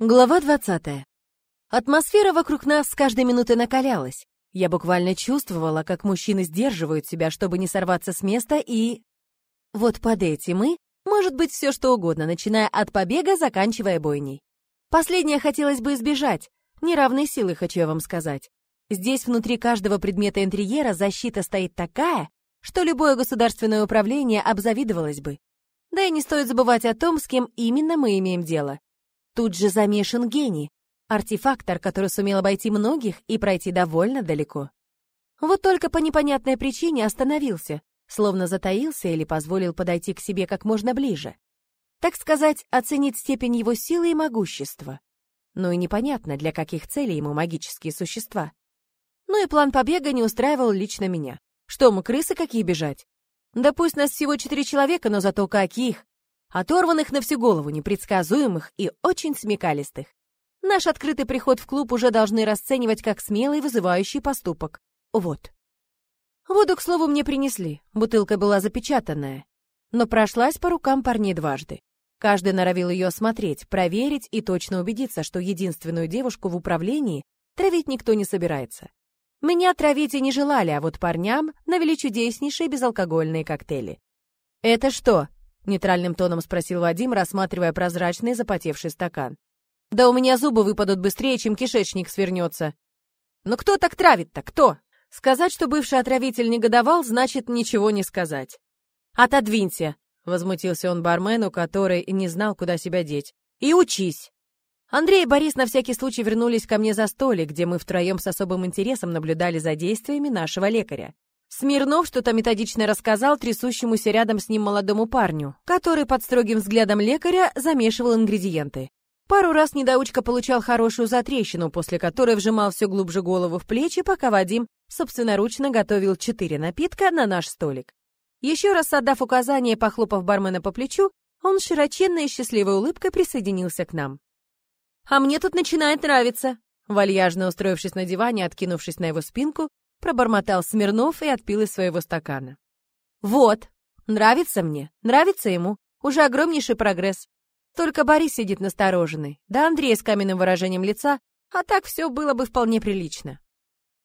Глава 20. Атмосфера вокруг нас с каждой минутой накалялась. Я буквально чувствовала, как мужчины сдерживают себя, чтобы не сорваться с места, и... Вот под эти мы может быть все что угодно, начиная от побега, заканчивая бойней. Последнее хотелось бы избежать. Неравной силы, хочу я вам сказать. Здесь внутри каждого предмета интерьера защита стоит такая, что любое государственное управление обзавидовалось бы. Да и не стоит забывать о том, с кем именно мы имеем дело. Тут же замешан гений, артефактор, который сумел обойти многих и пройти довольно далеко. Вот только по непонятной причине остановился, словно затаился или позволил подойти к себе как можно ближе. Так сказать, оценить степень его силы и могущества. Ну и непонятно, для каких целей ему магические существа. Ну и план побега не устраивал лично меня. Что мы, крысы какие бежать? Да пусть нас всего четыре человека, но зато каких! Оторванных на всю голову, непредсказуемых и очень смекалистых. Наш открытый приход в клуб уже должны расценивать как смелый вызывающий поступок. Вот. Воду, к слову, мне принесли. Бутылка была запечатанная. Но прошлась по рукам парней дважды. Каждый норовил ее осмотреть, проверить и точно убедиться, что единственную девушку в управлении травить никто не собирается. Меня травить и не желали, а вот парням навели чудеснейшие безалкогольные коктейли. «Это что?» Нейтральным тоном спросил Вадим, рассматривая прозрачный запотевший стакан. «Да у меня зубы выпадут быстрее, чем кишечник свернется». «Но кто так травит-то, кто?» Сказать, что бывший отравитель негодовал, значит ничего не сказать. «Отодвинься!» — возмутился он бармену, который не знал, куда себя деть. «И учись!» Андрей и Борис на всякий случай вернулись ко мне за столик, где мы втроем с особым интересом наблюдали за действиями нашего лекаря. Смирнов что-то методично рассказал трясущемуся рядом с ним молодому парню, который под строгим взглядом лекаря замешивал ингредиенты. Пару раз недоучка получал хорошую затрещину, после которой вжимал все глубже голову в плечи, пока Вадим собственноручно готовил четыре напитка на наш столик. Еще раз отдав указание похлопав бармена по плечу, он широченной и счастливой улыбкой присоединился к нам. «А мне тут начинает нравиться!» Вальяжно устроившись на диване, откинувшись на его спинку, Пробормотал Смирнов и отпил из своего стакана. Вот, нравится мне, нравится ему. Уже огромнейший прогресс. Только Борис сидит настороженный, да Андрей с каменным выражением лица, а так все было бы вполне прилично.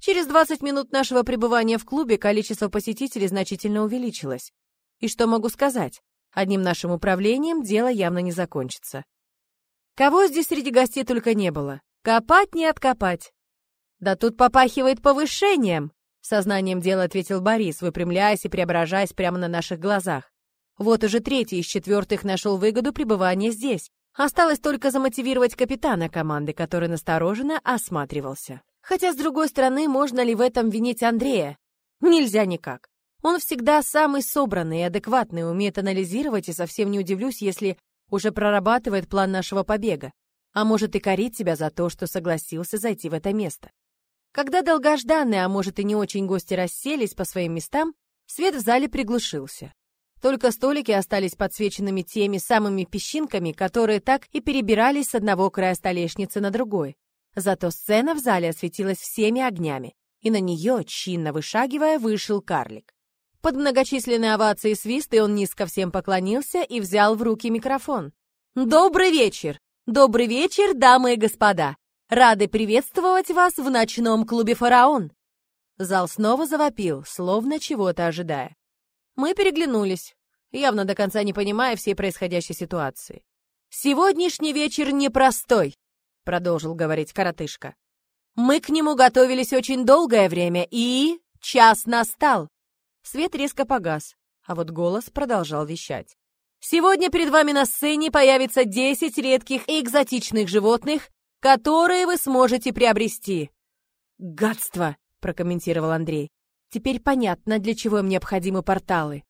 Через 20 минут нашего пребывания в клубе количество посетителей значительно увеличилось. И что могу сказать? Одним нашим управлением дело явно не закончится. Кого здесь среди гостей только не было. Копать не откопать. «Да тут попахивает повышением!» Сознанием дела ответил Борис, выпрямляясь и преображаясь прямо на наших глазах. Вот уже третий из четвертых нашел выгоду пребывания здесь. Осталось только замотивировать капитана команды, который настороженно осматривался. Хотя, с другой стороны, можно ли в этом винить Андрея? Нельзя никак. Он всегда самый собранный и адекватный, умеет анализировать, и совсем не удивлюсь, если уже прорабатывает план нашего побега. А может и корить себя за то, что согласился зайти в это место. Когда долгожданные, а может и не очень гости расселись по своим местам, свет в зале приглушился. Только столики остались подсвеченными теми самыми песчинками, которые так и перебирались с одного края столешницы на другой. Зато сцена в зале осветилась всеми огнями, и на нее, чинно вышагивая, вышел карлик. Под многочисленные овации и свисты он низко всем поклонился и взял в руки микрофон. «Добрый вечер! Добрый вечер, дамы и господа! Рады приветствовать вас в ночном клубе «Фараон». Зал снова завопил, словно чего-то ожидая. Мы переглянулись, явно до конца не понимая всей происходящей ситуации. «Сегодняшний вечер непростой», — продолжил говорить коротышка. «Мы к нему готовились очень долгое время, и... час настал». Свет резко погас, а вот голос продолжал вещать. «Сегодня перед вами на сцене появится 10 редких и экзотичных животных, которые вы сможете приобрести». «Гадство!» — прокомментировал Андрей. «Теперь понятно, для чего им необходимы порталы».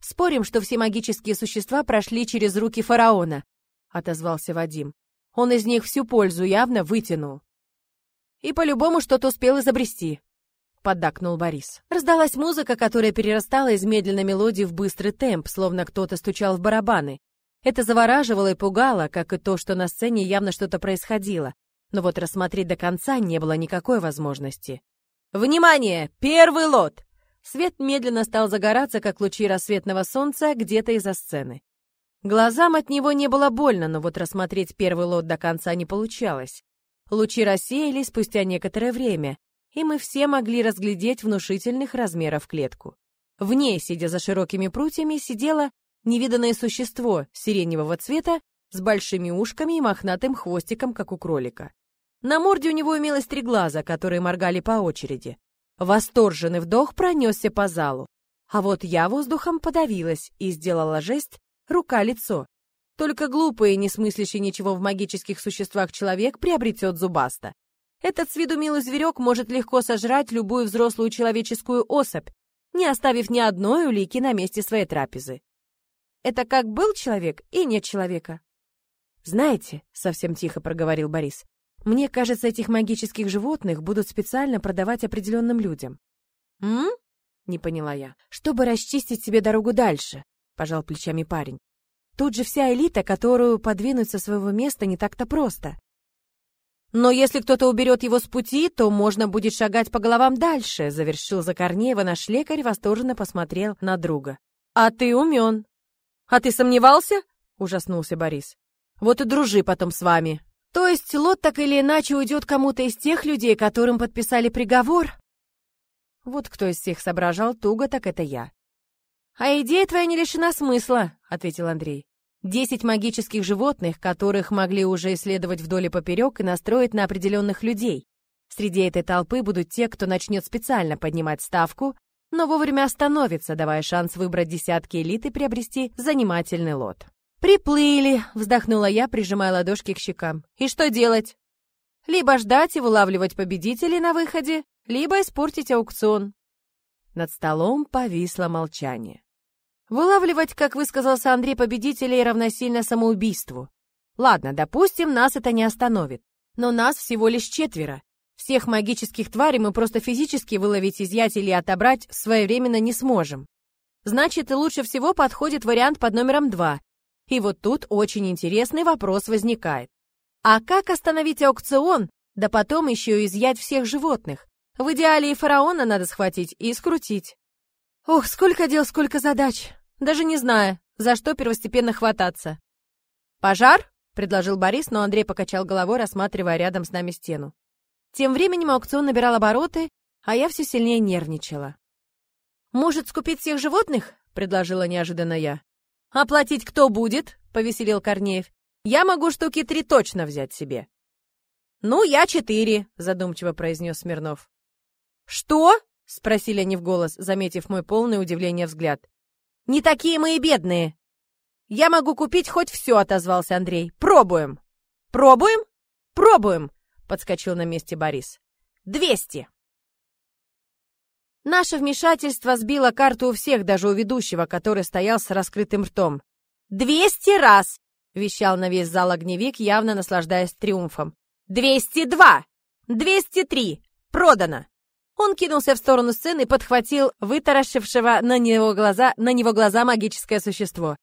«Спорим, что все магические существа прошли через руки фараона», — отозвался Вадим. «Он из них всю пользу явно вытянул». «И по-любому что-то успел изобрести», — поддакнул Борис. Раздалась музыка, которая перерастала из медленной мелодии в быстрый темп, словно кто-то стучал в барабаны. Это завораживало и пугало, как и то, что на сцене явно что-то происходило. Но вот рассмотреть до конца не было никакой возможности. «Внимание! Первый лот!» Свет медленно стал загораться, как лучи рассветного солнца, где-то из-за сцены. Глазам от него не было больно, но вот рассмотреть первый лот до конца не получалось. Лучи рассеялись спустя некоторое время, и мы все могли разглядеть внушительных размеров клетку. В ней, сидя за широкими прутьями, сидело невиданное существо сиреневого цвета с большими ушками и мохнатым хвостиком, как у кролика. На морде у него имелось три глаза, которые моргали по очереди. Восторженный вдох пронесся по залу. А вот я воздухом подавилась и сделала жест рука-лицо. Только глупый и не смыслящий ничего в магических существах человек приобретет зубаста. Этот с виду милый зверек может легко сожрать любую взрослую человеческую особь, не оставив ни одной улики на месте своей трапезы. Это как был человек и нет человека. «Знаете», — совсем тихо проговорил Борис, мне кажется, этих магических животных будут специально продавать определенным людям. М? Не поняла я. Чтобы расчистить себе дорогу дальше, пожал плечами парень. Тут же вся элита, которую подвинуть со своего места не так-то просто. Но если кто-то уберет его с пути, то можно будет шагать по головам дальше, завершил за Корнеева наш лекарь, восторженно посмотрел на друга. А ты умен. А ты сомневался? Ужаснулся Борис. Вот и дружи потом с вами, то есть лот так или иначе уйдет кому-то из тех людей, которым подписали приговор? Вот кто из всех соображал туго, так это я. «А идея твоя не лишена смысла», — ответил Андрей. «Десять магических животных, которых могли уже исследовать вдоль и поперек и настроить на определенных людей. Среди этой толпы будут те, кто начнет специально поднимать ставку, но вовремя остановится, давая шанс выбрать десятки элит и приобрести занимательный лот». «Приплыли», — вздохнула я, прижимая ладошки к щекам. «И что делать? Либо ждать и вылавливать победителей на выходе, либо испортить аукцион». Над столом повисло молчание. Вылавливать, как высказался Андрей, победителей равносильно самоубийству. Ладно, допустим, нас это не остановит. Но нас всего лишь четверо. Всех магических тварей мы просто физически выловить, изъять или отобрать своевременно не сможем. Значит, лучше всего подходит вариант под номером два и вот тут очень интересный вопрос возникает. А как остановить аукцион, да потом еще изъять всех животных? В идеале и фараона надо схватить и скрутить. Ох, сколько дел, сколько задач. Даже не знаю, за что первостепенно хвататься. «Пожар?» — предложил Борис, но Андрей покачал головой, рассматривая рядом с нами стену. Тем временем аукцион набирал обороты, а я все сильнее нервничала. «Может, скупить всех животных?» — предложила неожиданно я. «Оплатить кто будет?» — повеселил Корнеев. «Я могу штуки три точно взять себе». «Ну, я четыре», — задумчиво произнес Смирнов. «Что?» — спросили они в голос, заметив мой полное удивление взгляд. «Не такие мы и бедные!» «Я могу купить хоть все», — отозвался Андрей. «Пробуем!» «Пробуем?» «Пробуем!» — подскочил на месте Борис. «Двести!» Наше вмешательство сбило карту у всех, даже у ведущего, который стоял с раскрытым ртом. «Двести раз!» — вещал на весь зал огневик, явно наслаждаясь триумфом. «Двести два! Двести три! Продано!» Он кинулся в сторону сцены и подхватил вытаращившего на него глаза, на него глаза магическое существо.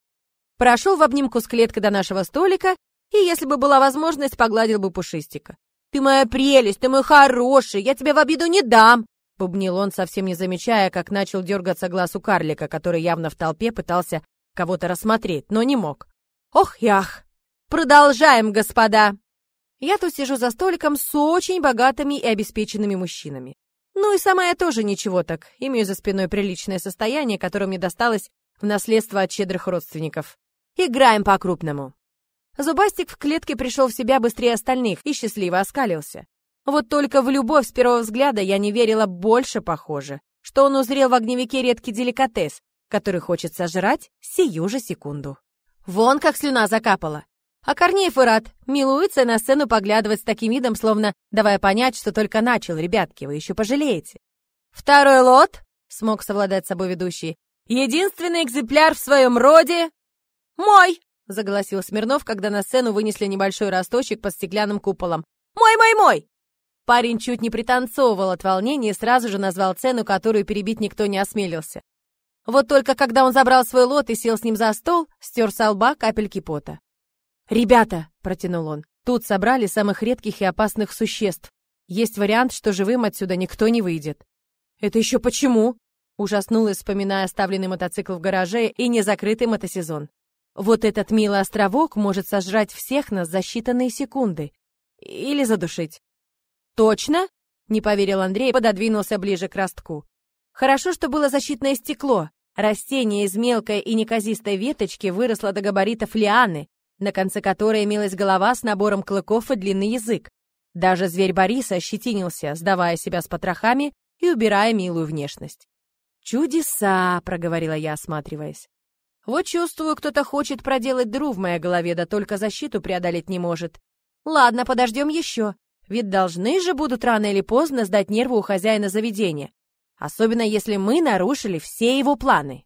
Прошел в обнимку с клеткой до нашего столика и, если бы была возможность, погладил бы пушистика. «Ты моя прелесть, ты мой хороший, я тебя в обиду не дам!» Бубнил он, совсем не замечая, как начал дергаться глаз у карлика, который явно в толпе пытался кого-то рассмотреть, но не мог. Ох, ях! Продолжаем, господа! Я тут сижу за столиком с очень богатыми и обеспеченными мужчинами. Ну и сама я тоже ничего так, имею за спиной приличное состояние, которое мне досталось в наследство от щедрых родственников. Играем по-крупному. Зубастик в клетке пришел в себя быстрее остальных и счастливо оскалился. Вот только в любовь с первого взгляда я не верила больше, похоже, что он узрел в огневике редкий деликатес, который хочет сожрать сию же секунду. Вон как слюна закапала. А Корнеев и рад, милуется на сцену поглядывать с таким видом, словно давая понять, что только начал, ребятки, вы еще пожалеете. Второй лот, смог совладать с собой ведущий, единственный экземпляр в своем роде. Мой, заголосил Смирнов, когда на сцену вынесли небольшой росточек под стеклянным куполом. Мой, мой, мой! Парень чуть не пританцовывал от волнения и сразу же назвал цену, которую перебить никто не осмелился. Вот только когда он забрал свой лот и сел с ним за стол, стер со лба капельки пота. «Ребята!» — протянул он. «Тут собрали самых редких и опасных существ. Есть вариант, что живым отсюда никто не выйдет». «Это еще почему?» — ужаснулась, вспоминая оставленный мотоцикл в гараже и незакрытый мотосезон. Вот этот милый островок может сожрать всех нас за считанные секунды. Или задушить. Точно? Не поверил Андрей пододвинулся ближе к ростку. Хорошо, что было защитное стекло. Растение из мелкой и неказистой веточки выросло до габаритов лианы, на конце которой имелась голова с набором клыков и длинный язык. Даже зверь Бориса ощетинился, сдавая себя с потрохами и убирая милую внешность. «Чудеса!» — проговорила я, осматриваясь. «Вот чувствую, кто-то хочет проделать дыру в моей голове, да только защиту преодолеть не может. Ладно, подождем еще. Ведь должны же будут рано или поздно сдать нервы у хозяина заведения. Особенно если мы нарушили все его планы.